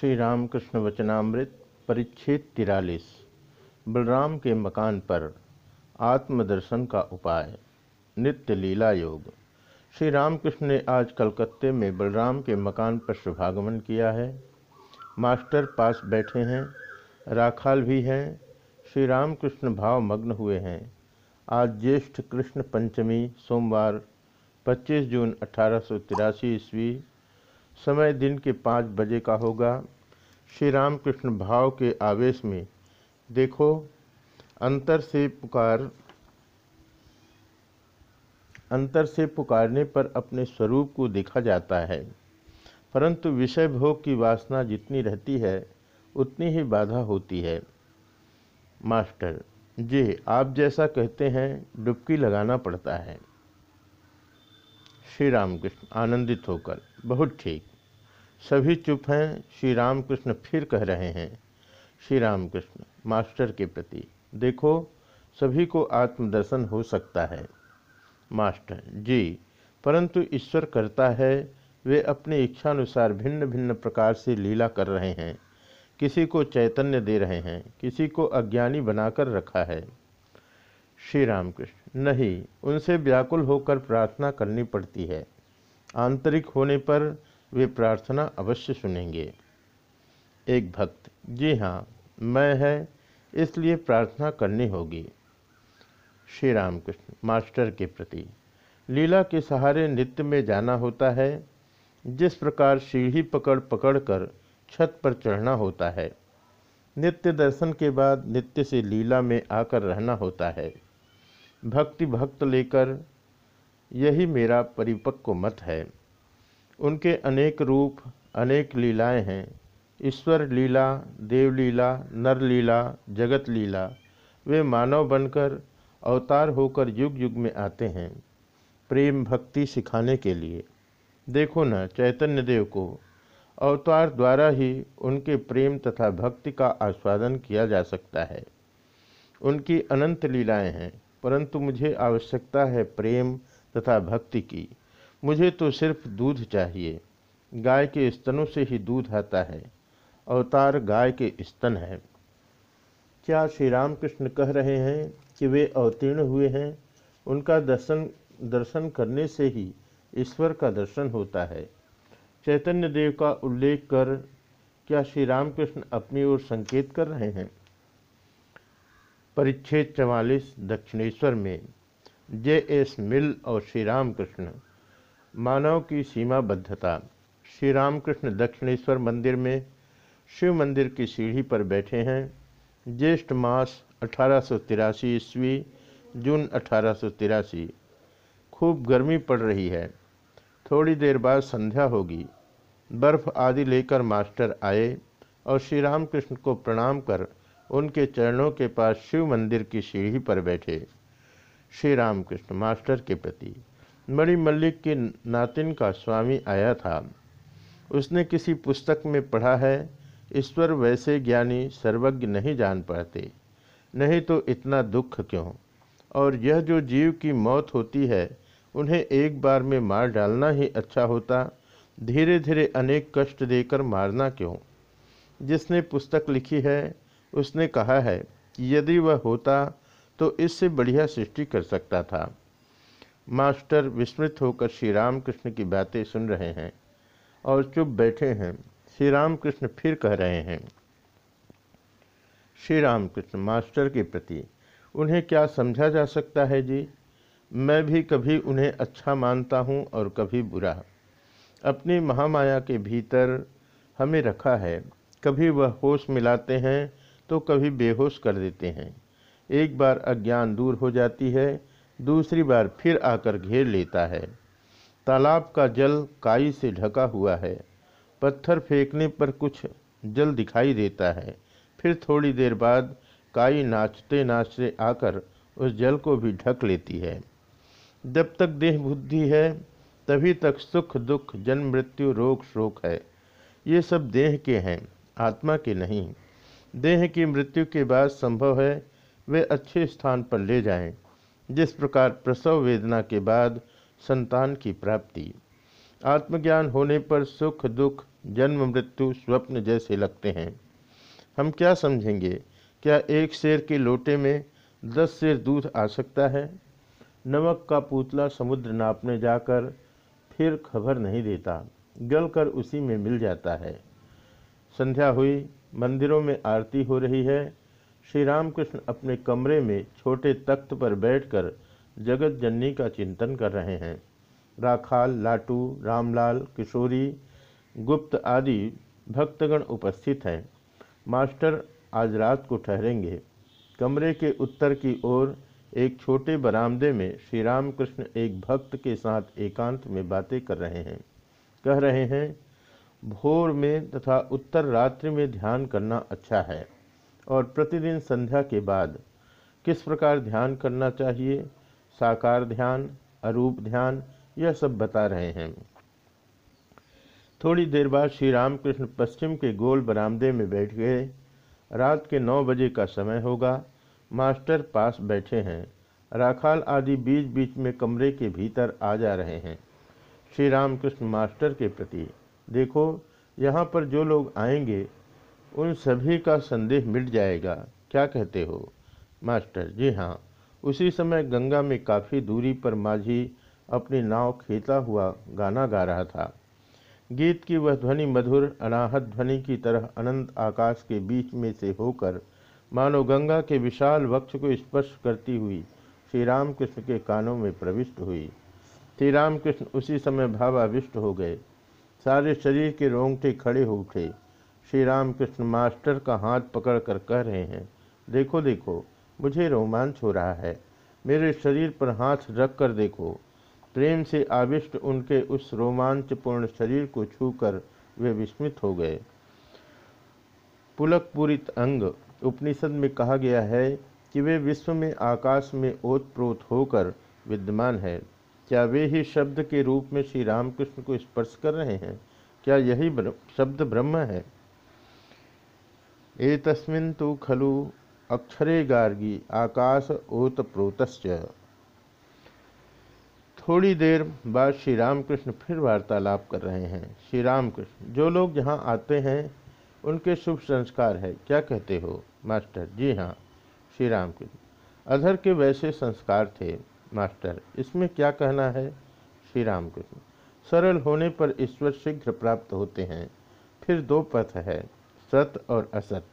श्री रामकृष्ण वचनामृत परिच्छेद तिरालीस, बलराम के मकान पर आत्मदर्शन का उपाय, नित्य लीला योग। श्री रामकृष्ण ने आज कलकत्ते में बलराम के मकान पर शुभागमन किया है। मास्टर पास बैठे हैं, राखाल भी हैं श्री रामकृष्ण भाव मग्न हुए हैं। आज ज्येष्ठ कृष्ण पंचमी सोमवार 25 जून अठारह सौ तिरासी ईस्वी समय दिन के पाँच बजे का होगा। श्री रामकृष्ण भाव के आवेश में देखो, अंतर से पुकार, अंतर से पुकारने पर अपने स्वरूप को देखा जाता है। परंतु विषय भोग की वासना जितनी रहती है, उतनी ही बाधा होती है। मास्टर, जी आप जैसा कहते हैं, डुबकी लगाना पड़ता है। श्री रामकृष्ण आनंदित होकर, बहुत ठीक। सभी चुप हैं श्री रामकृष्ण फिर कह रहे हैं श्री रामकृष्ण मास्टर के प्रति, देखो, सभी को आत्मदर्शन हो सकता है। मास्टर, जी, परंतु ईश्वर करता है, वे अपनी इच्छानुसार भिन्न भिन्न प्रकार से लीला कर रहे हैं। किसी को चैतन्य दे रहे हैं, किसी को अज्ञानी बनाकर रखा है। श्री रामकृष्ण नहीं, उनसे व्याकुल होकर प्रार्थना करनी पड़ती है। आंतरिक होने पर वे प्रार्थना अवश्य सुनेंगे। एक भक्त, जी हाँ मैं है, इसलिए प्रार्थना करनी होगी। श्री रामकृष्ण मास्टर के प्रति, लीला के सहारे नित्य में जाना होता है, जिस प्रकार सीढ़ी पकड़ पकड़ कर छत पर चढ़ना होता है, नित्य दर्शन के बाद नित्य से लीला में आकर रहना होता है। भक्ति भक्त लेकर यही मेरा परिपक्व मत है। उनके अनेक रूप, अनेक लीलाएँ हैं। ईश्वर लीला देवलीला नर लीला, जगत लीला, वे मानव बनकर अवतार होकर युग युग में आते हैं, प्रेम भक्ति सिखाने के लिए। देखो न चैतन्य देव को, अवतार द्वारा ही उनके प्रेम तथा भक्ति का आस्वादन किया जा सकता है। उनकी अनंत लीलाएँ हैं। परंतु मुझे आवश्यकता है प्रेम तथा भक्ति की। मुझे तो सिर्फ़ दूध चाहिए। गाय के स्तनों से ही दूध आता है। अवतार गाय के स्तन है। क्या श्री रामकृष्ण कह रहे हैं कि वे अवतीर्ण हुए हैं? उनका दर्शन दर्शन करने से ही ईश्वर का दर्शन होता है। चैतन्य देव का उल्लेख कर क्या श्री रामकृष्ण अपनी ओर संकेत कर रहे हैं? परिच्छेद चवालीस दक्षिणेश्वर में। जे. एस. मिल और श्री रामकृष्ण। मानव की सीमाबद्धता। श्री रामकृष्ण दक्षिणेश्वर मंदिर में शिव मंदिर की सीढ़ी पर बैठे हैं। ज्येष्ठ मास अठारह सौ तिरासी ईस्वी, जून अठारह सौ तिरासी। खूब गर्मी पड़ रही है। थोड़ी देर बाद संध्या होगी। बर्फ़ आदि लेकर मास्टर आए और श्री रामकृष्ण को प्रणाम कर उनके चरणों के पास शिव मंदिर की सीढ़ी पर बैठे। श्री रामकृष्ण मास्टर के प्रति मणि मल्लिक के नातिन का स्वामी आया था। उसने किसी पुस्तक में पढ़ा है, ईश्वर वैसे ज्ञानी सर्वज्ञ नहीं जान पाते। नहीं तो इतना दुख क्यों? और यह जो जीव की मौत होती है, उन्हें एक बार में मार डालना ही अच्छा होता धीरे धीरे अनेक कष्ट देकर मारना क्यों? जिसने पुस्तक लिखी है उसने कहा है, यदि वह होता तो इससे बढ़िया सृष्टि कर सकता था। मास्टर विस्मृत होकर श्री रामकृष्ण की बातें सुन रहे हैं और चुप बैठे हैं। श्री रामकृष्ण फिर कह रहे हैं श्री रामकृष्ण मास्टर के प्रति उन्हें क्या समझा जा सकता है जी? मैं भी कभी उन्हें अच्छा मानता हूँ और कभी बुरा। अपनी महामाया के भीतर हमें रखा है। कभी वह होश मिलाते हैं तो कभी बेहोश कर देते हैं। एक बार अज्ञान दूर हो जाती है, दूसरी बार फिर आकर घेर लेता है। तालाब का जल काई से ढका हुआ है। पत्थर फेंकने पर कुछ जल दिखाई देता है। फिर थोड़ी देर बाद काई नाचते नाचते आकर उस जल को भी ढक लेती है। जब तक देह बुद्धि है, तभी तक सुख दुख, जन्म मृत्यु रोग शोक है। ये सब देह के हैं, आत्मा के नहीं। देह की मृत्यु के बाद संभव है वे अच्छे स्थान पर ले जाएँ, जिस प्रकार प्रसव वेदना के बाद संतान की प्राप्ति। आत्मज्ञान होने पर सुख दुख जन्म मृत्यु स्वप्न जैसे लगते हैं। हम क्या समझेंगे? क्या एक शेर के लोटे में दस शेर दूध आ सकता है? नमक का पुतला समुद्र नापने जाकर फिर खबर नहीं देता गल कर उसी में मिल जाता है। संध्या हुई मंदिरों में आरती हो रही है। श्री रामकृष्ण अपने कमरे में छोटे तख्त पर बैठकर जगत जननी का चिंतन कर रहे हैं। राखाल, लाटू, रामलाल, किशोरी, गुप्त आदि भक्तगण उपस्थित हैं। मास्टर आज रात को ठहरेंगे। कमरे के उत्तर की ओर एक छोटे बरामदे में श्री रामकृष्ण एक भक्त के साथ एकांत में बातें कर रहे हैं। कह रहे हैं भोर में तथा उत्तर रात्रि में ध्यान करना अच्छा है और प्रतिदिन संध्या के बाद किस प्रकार ध्यान करना चाहिए? साकार ध्यान, अरूप ध्यान, यह सब बता रहे हैं। थोड़ी देर बाद श्री रामकृष्ण पश्चिम के गोल बरामदे में बैठ गए। रात के नौ बजे का समय होगा। मास्टर पास बैठे हैं। राखाल आदि बीच बीच में कमरे के भीतर आ जा रहे हैं। श्री रामकृष्ण मास्टर के प्रति देखो, यहाँ पर जो लोग आएँगे, उन सभी का संदेह मिट जाएगा। क्या कहते हो? मास्टर, जी हाँ। उसी समय गंगा में काफ़ी दूरी पर माझी अपनी नाव खेता हुआ गाना गा रहा था। गीत की वह ध्वनि मधुर, अनाहत ध्वनि की तरह अनंत आकाश के बीच में से होकर, मानो गंगा के विशाल वक्ष को स्पर्श करती हुई श्री रामकृष्ण के कानों में प्रविष्ट हुई। श्री रामकृष्ण उसी समय भावाविष्ट हो गए। सारे शरीर के रोंगटे खड़े हो उठे। श्री रामकृष्ण मास्टर का हाथ पकड़कर कह रहे हैं, देखो देखो, मुझे रोमांच हो रहा है। मेरे शरीर पर हाथ रख कर देखो। प्रेम से आविष्ट उनके उस रोमांचपूर्ण शरीर को छूकर वे विस्मित हो गए। पुलक पूरित अंग, उपनिषद में कहा गया है कि वे विश्व में आकाश में ओतप्रोत होकर विद्यमान है। क्या वे ही शब्द के रूप में श्री रामकृष्ण को स्पर्श कर रहे हैं? क्या यही शब्द ब्रह्म है? ए तस्मिन तो खलु अक्षरे गार्गी आकाश ओतप्रोतश्च थोड़ी देर बाद श्री रामकृष्ण फिर वार्तालाप कर रहे हैं। श्री रामकृष्ण, जो लोग यहाँ आते हैं, उनके शुभ संस्कार है। क्या कहते हो? मास्टर जी हाँ। श्री रामकृष्ण, अधर के वैसे संस्कार थे। मास्टर, इसमें क्या कहना है? श्री राम कृष्ण सरल होने पर ईश्वर शीघ्र प्राप्त होते हैं। फिर दो पथ है, सत और असत।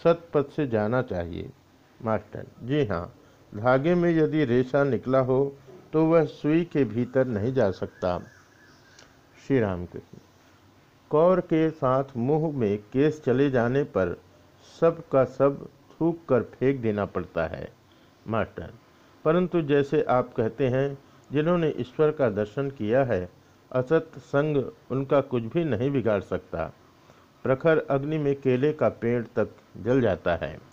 सत पथ से जाना चाहिए। मास्टर, जी हाँ धागे में यदि रेशा निकला हो तो वह सुई के भीतर नहीं जा सकता। श्री राम कृष्ण कौर के साथ मुँह में केस चले जाने पर सब का सब थूक कर फेंक देना पड़ता है। मास्टर परंतु जैसे आप कहते हैं, जिन्होंने ईश्वर का दर्शन किया है, असत संग उनका कुछ भी नहीं बिगाड़ सकता। प्रखर अग्नि में केले का पेड़ तक जल जाता है।